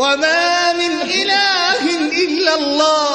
وما من إله إلا الله.